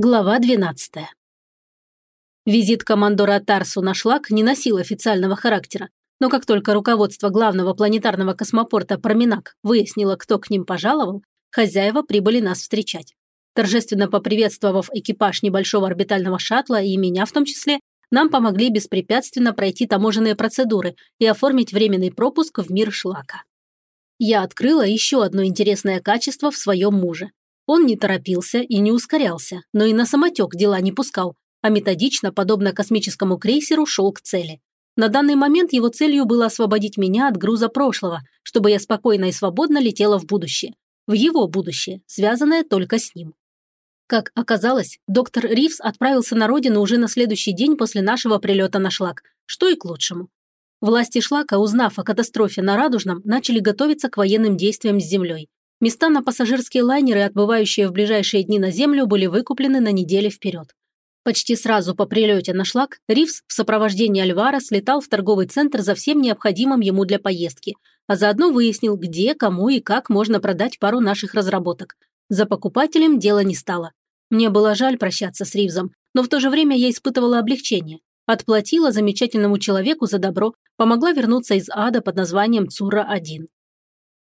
Глава 12. Визит командора Тарсу на шлак не носил официального характера, но как только руководство главного планетарного космопорта Проминак выяснило, кто к ним пожаловал, хозяева прибыли нас встречать. Торжественно поприветствовав экипаж небольшого орбитального шаттла и меня в том числе, нам помогли беспрепятственно пройти таможенные процедуры и оформить временный пропуск в мир шлака. Я открыла еще одно интересное качество в своем муже. Он не торопился и не ускорялся, но и на самотек дела не пускал, а методично, подобно космическому крейсеру, шел к цели. На данный момент его целью было освободить меня от груза прошлого, чтобы я спокойно и свободно летела в будущее. В его будущее, связанное только с ним. Как оказалось, доктор Ривз отправился на родину уже на следующий день после нашего прилета на шлак, что и к лучшему. Власти шлака, узнав о катастрофе на Радужном, начали готовиться к военным действиям с Землей. Места на пассажирские лайнеры, отбывающие в ближайшие дни на Землю, были выкуплены на неделю вперед. Почти сразу по прилете на шлак Ривз в сопровождении Альвара слетал в торговый центр за всем необходимым ему для поездки, а заодно выяснил, где, кому и как можно продать пару наших разработок. За покупателем дело не стало. Мне было жаль прощаться с Ривзом, но в то же время я испытывала облегчение. Отплатила замечательному человеку за добро, помогла вернуться из ада под названием Цура-1.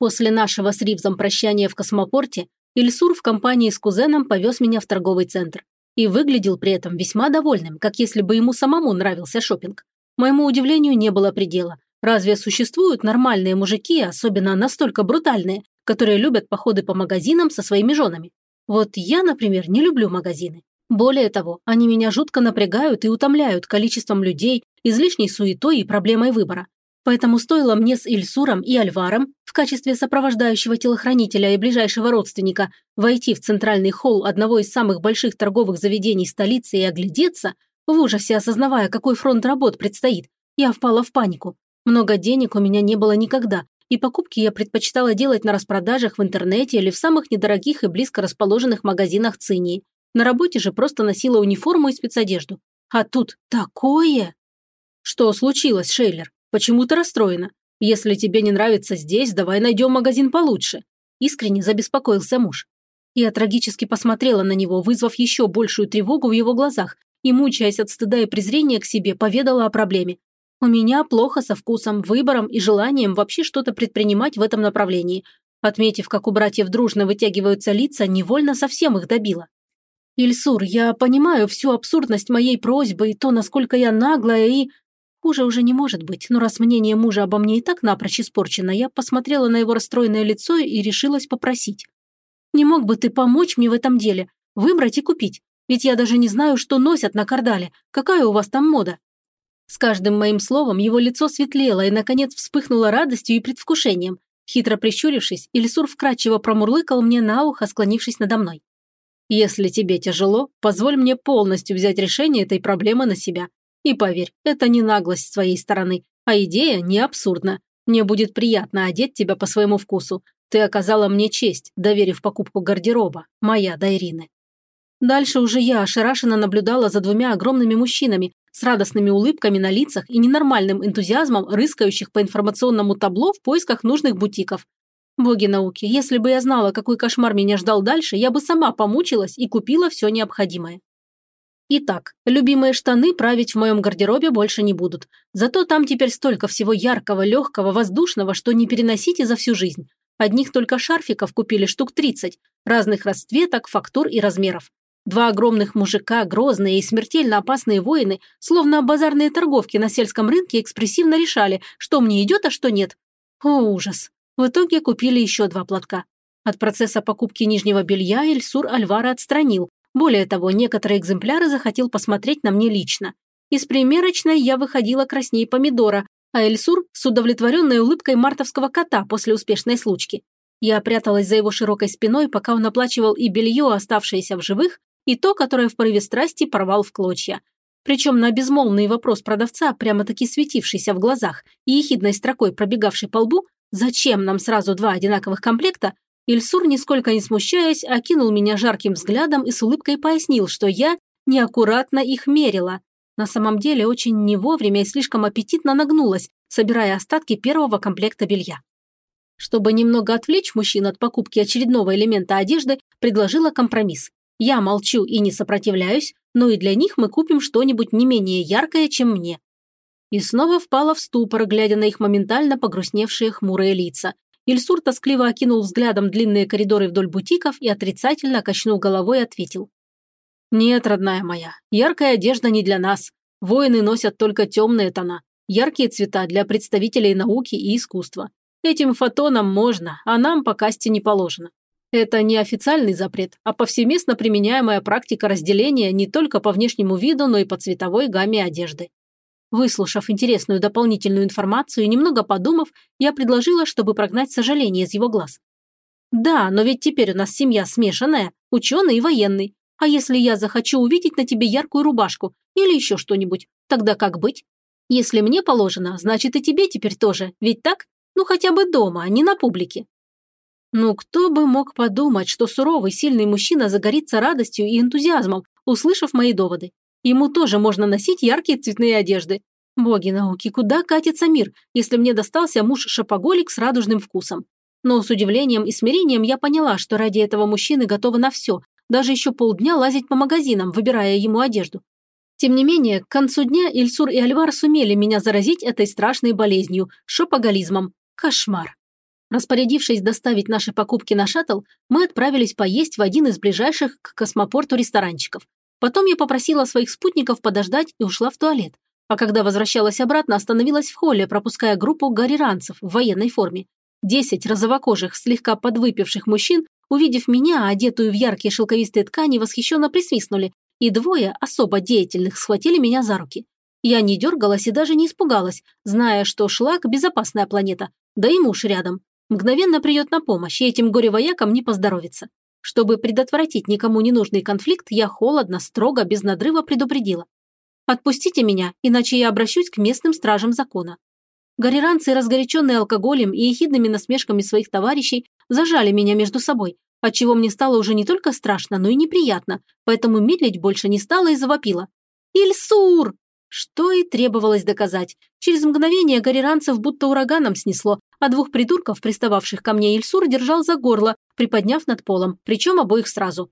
После нашего с Ривзом прощания в космопорте Ильсур в компании с кузеном повез меня в торговый центр. И выглядел при этом весьма довольным, как если бы ему самому нравился шопинг. Моему удивлению не было предела. Разве существуют нормальные мужики, особенно настолько брутальные, которые любят походы по магазинам со своими женами? Вот я, например, не люблю магазины. Более того, они меня жутко напрягают и утомляют количеством людей, излишней суетой и проблемой выбора. Поэтому стоило мне с Ильсуром и Альваром в качестве сопровождающего телохранителя и ближайшего родственника войти в центральный холл одного из самых больших торговых заведений столицы и оглядеться, в ужасе осознавая, какой фронт работ предстоит, я впала в панику. Много денег у меня не было никогда, и покупки я предпочитала делать на распродажах в интернете или в самых недорогих и близко расположенных магазинах цинии. На работе же просто носила униформу и спецодежду. А тут такое! Что случилось, Шейлер? Почему ты расстроена? Если тебе не нравится здесь, давай найдем магазин получше». Искренне забеспокоился муж. Я трагически посмотрела на него, вызвав еще большую тревогу в его глазах, и, мучаясь от стыда и презрения к себе, поведала о проблеме. У меня плохо со вкусом, выбором и желанием вообще что-то предпринимать в этом направлении. Отметив, как у братьев дружно вытягиваются лица, невольно совсем их добила. «Ильсур, я понимаю всю абсурдность моей просьбы и то, насколько я наглая и...» Хуже уже не может быть, но раз мнение мужа обо мне и так напрочь испорчено, я посмотрела на его расстроенное лицо и решилась попросить. «Не мог бы ты помочь мне в этом деле? Выбрать и купить? Ведь я даже не знаю, что носят на кардале. Какая у вас там мода?» С каждым моим словом его лицо светлело и, наконец, вспыхнуло радостью и предвкушением. Хитро прищурившись, Ильсур вкрадчиво промурлыкал мне на ухо, склонившись надо мной. «Если тебе тяжело, позволь мне полностью взять решение этой проблемы на себя. И поверь, это не наглость с твоей стороны, а идея не абсурдна. Мне будет приятно одеть тебя по своему вкусу. Ты оказала мне честь, доверив покупку гардероба, моя до Ирины. Дальше уже я ошарашенно наблюдала за двумя огромными мужчинами с радостными улыбками на лицах и ненормальным энтузиазмом, рыскающих по информационному табло в поисках нужных бутиков. Боги науки, если бы я знала, какой кошмар меня ждал дальше, я бы сама помучилась и купила все необходимое. Итак, любимые штаны править в моем гардеробе больше не будут. Зато там теперь столько всего яркого, легкого, воздушного, что не переносите за всю жизнь. Одних только шарфиков купили штук 30, разных расцветок, фактур и размеров. Два огромных мужика, грозные и смертельно опасные воины, словно базарные торговки на сельском рынке, экспрессивно решали, что мне идет, а что нет. О, ужас. В итоге купили еще два платка. От процесса покупки нижнего белья Эльсур Альвара отстранил, более того, некоторые экземпляры захотел посмотреть на мне лично. Из примерочной я выходила краснее помидора, а Эльсур с удовлетворенной улыбкой мартовского кота после успешной случки. Я пряталась за его широкой спиной, пока он оплачивал и белье, оставшееся в живых, и то, которое в порыве страсти порвал в клочья. Причем на безмолвный вопрос продавца, прямо-таки светившийся в глазах и ехидной строкой пробегавший по лбу, зачем нам сразу два одинаковых комплекта, Ильсур, нисколько не смущаясь, окинул меня жарким взглядом и с улыбкой пояснил, что я неаккуратно их мерила. На самом деле очень не вовремя и слишком аппетитно нагнулась, собирая остатки первого комплекта белья. Чтобы немного отвлечь мужчин от покупки очередного элемента одежды, предложила компромисс. Я молчу и не сопротивляюсь, но и для них мы купим что-нибудь не менее яркое, чем мне. И снова впала в ступор, глядя на их моментально погрустневшие хмурые лица. Ильсур тоскливо окинул взглядом длинные коридоры вдоль бутиков и отрицательно качнул головой и ответил. «Нет, родная моя, яркая одежда не для нас. Воины носят только темные тона, яркие цвета для представителей науки и искусства. Этим фотонам можно, а нам по касте не положено. Это не официальный запрет, а повсеместно применяемая практика разделения не только по внешнему виду, но и по цветовой гамме одежды. Выслушав интересную дополнительную информацию и немного подумав, я предложила, чтобы прогнать сожаление из его глаз. «Да, но ведь теперь у нас семья смешанная, ученый и военный. А если я захочу увидеть на тебе яркую рубашку или еще что-нибудь, тогда как быть? Если мне положено, значит и тебе теперь тоже, ведь так? Ну хотя бы дома, а не на публике. Ну, кто бы мог подумать, что суровый, сильный мужчина загорится радостью и энтузиазмом, услышав мои доводы. Ему тоже можно носить яркие цветные одежды. Боги науки, куда катится мир, если мне достался муж-шопоголик с радужным вкусом? Но с удивлением и смирением я поняла, что ради этого мужчины готова на все, даже еще полдня лазить по магазинам, выбирая ему одежду. Тем не менее, к концу дня Ильсур и Альвар сумели меня заразить этой страшной болезнью – шопоголизмом. Кошмар. Распорядившись доставить наши покупки на шаттл, мы отправились поесть в один из ближайших к космопорту ресторанчиков. Потом я попросила своих спутников подождать и ушла в туалет. А когда возвращалась обратно, остановилась в холле, пропуская группу гариранцев в военной форме. Десять розовокожих, слегка подвыпивших мужчин, увидев меня, одетую в яркие шелковистые ткани, восхищенно присвистнули, и двое особо деятельных схватили меня за руки. Я не дергалась и даже не испугалась, зная, что шлак – безопасная планета, да и муж рядом. Мгновенно придет на помощь, и этим горе-воякам не поздоровится. Чтобы предотвратить никому ненужный конфликт, я холодно, строго, без надрыва предупредила. «Отпустите меня, иначе я обращусь к местным стражам закона». Гориранцы, разгоряченные алкоголем и ехидными насмешками своих товарищей, зажали меня между собой, отчего мне стало уже не только страшно, но и неприятно, поэтому медлить больше не стала и завопила. «Ильсур!» Что и требовалось доказать. Через мгновение гориранцев будто ураганом снесло, а двух придурков, пристававших ко мне, Ильсур держал за горло, приподняв над полом, причем обоих сразу.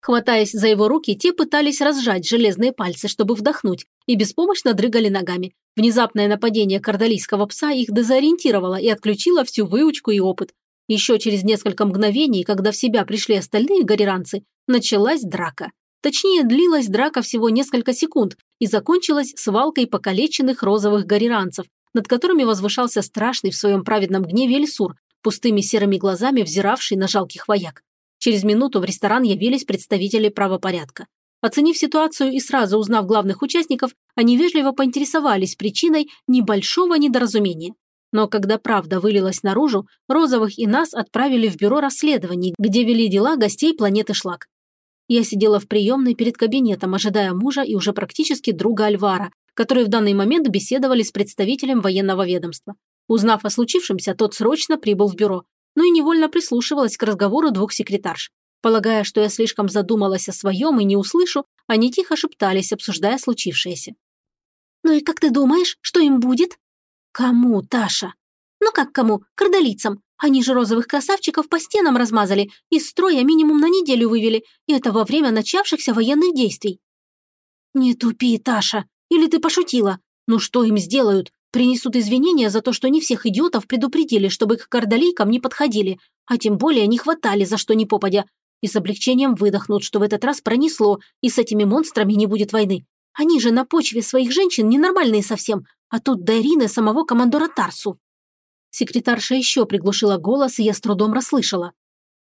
Хватаясь за его руки, те пытались разжать железные пальцы, чтобы вдохнуть, и беспомощно дрыгали ногами. Внезапное нападение кардалийского пса их дезориентировало и отключило всю выучку и опыт. Еще через несколько мгновений, когда в себя пришли остальные гориранцы, началась драка. Точнее, длилась драка всего несколько секунд и закончилась свалкой покалеченных розовых гориранцев, над которыми возвышался страшный в своем праведном гневе Эльсур, пустыми серыми глазами взиравший на жалких вояк. Через минуту в ресторан явились представители правопорядка. Оценив ситуацию и сразу узнав главных участников, они вежливо поинтересовались причиной небольшого недоразумения. Но когда правда вылилась наружу, Розовых и нас отправили в бюро расследований, где вели дела гостей планеты Шлак. Я сидела в приемной перед кабинетом, ожидая мужа и уже практически друга Альвара, которые в данный момент беседовали с представителем военного ведомства. Узнав о случившемся, тот срочно прибыл в бюро, но и невольно прислушивалась к разговору двух секретарш. Полагая, что я слишком задумалась о своем и не услышу, они тихо шептались, обсуждая случившееся. «Ну и как ты думаешь, что им будет?» «Кому, Таша?» «Ну как кому? Кардалицам. Они же розовых красавчиков по стенам размазали, из строя минимум на неделю вывели, и это во время начавшихся военных действий». «Не тупи, Таша. Или ты пошутила? Ну что им сделают? Принесут извинения за то, что не всех идиотов предупредили, чтобы к кардалийкам не подходили, а тем более не хватали за что ни попадя. И с облегчением выдохнут, что в этот раз пронесло, и с этими монстрами не будет войны. Они же на почве своих женщин ненормальные совсем, а тут до самого командора Тарсу. Секретарша еще приглушила голос, и я с трудом расслышала.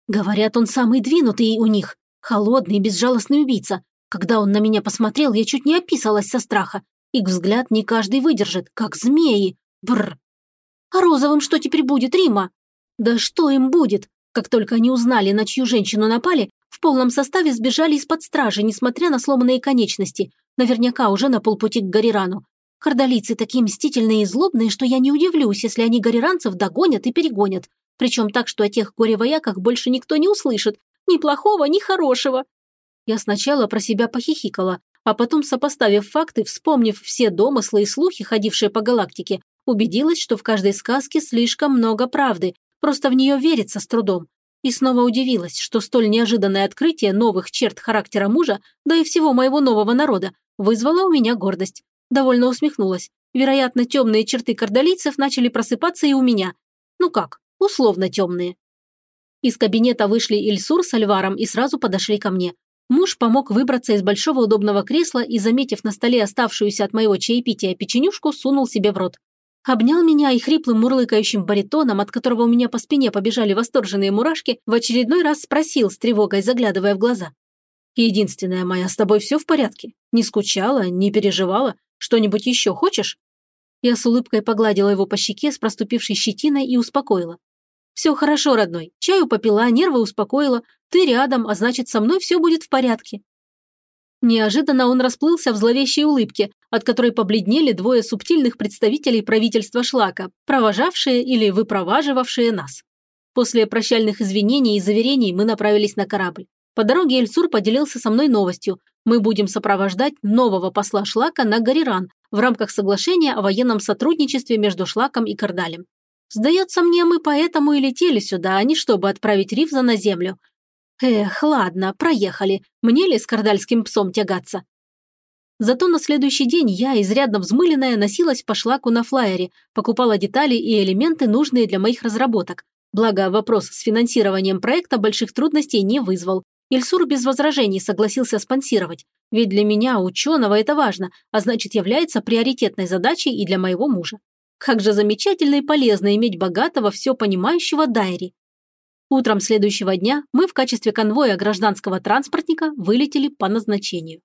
Говорят, он самый двинутый у них. Холодный, безжалостный убийца. Когда он на меня посмотрел, я чуть не описалась со страха. Их взгляд не каждый выдержит, как змеи. Бррр. А розовым что теперь будет, Рима? Да что им будет? Как только они узнали, на чью женщину напали, в полном составе сбежали из-под стражи, несмотря на сломанные конечности. Наверняка уже на полпути к Гарирану. Кардалийцы такие мстительные и злобные, что я не удивлюсь, если они гориранцев догонят и перегонят. Причем так, что о тех горе-вояках больше никто не услышит. Ни плохого, ни хорошего. Я сначала про себя похихикала, а потом, сопоставив факты, вспомнив все домыслы и слухи, ходившие по галактике, убедилась, что в каждой сказке слишком много правды, просто в нее верится с трудом. И снова удивилась, что столь неожиданное открытие новых черт характера мужа, да и всего моего нового народа, вызвало у меня гордость. Довольно усмехнулась. Вероятно, темные черты кардалийцев начали просыпаться и у меня. Ну как, условно темные. Из кабинета вышли Ильсур с Альваром и сразу подошли ко мне. Муж помог выбраться из большого удобного кресла и, заметив на столе оставшуюся от моего чаепития печенюшку, сунул себе в рот. Обнял меня и хриплым мурлыкающим баритоном, от которого у меня по спине побежали восторженные мурашки, в очередной раз спросил с тревогой, заглядывая в глаза. «Единственная моя, с тобой все в порядке? Не скучала, не переживала? Что-нибудь еще хочешь?» Я с улыбкой погладила его по щеке с проступившей щетиной и успокоила. «Все хорошо, родной. Чаю попила, нервы успокоила. Ты рядом, а значит, со мной все будет в порядке». Неожиданно он расплылся в зловещей улыбке, от которой побледнели двое субтильных представителей правительства Шлака, провожавшие или выпроваживавшие нас. После прощальных извинений и заверений мы направились на корабль. По дороге Эльсур поделился со мной новостью. Мы будем сопровождать нового посла Шлака на Гариран в рамках соглашения о военном сотрудничестве между Шлаком и Кардалем. Сдается мне, мы поэтому и летели сюда, а не чтобы отправить Ривза на землю. Эх, ладно, проехали. Мне ли с кардальским псом тягаться? Зато на следующий день я, изрядно взмыленная, носилась по шлаку на флайере, покупала детали и элементы, нужные для моих разработок. Благо, вопрос с финансированием проекта больших трудностей не вызвал. Ильсур без возражений согласился спонсировать. Ведь для меня, ученого, это важно, а значит является приоритетной задачей и для моего мужа. Как же замечательно и полезно иметь богатого, все понимающего Дайри. Утром следующего дня мы в качестве конвоя гражданского транспортника вылетели по назначению.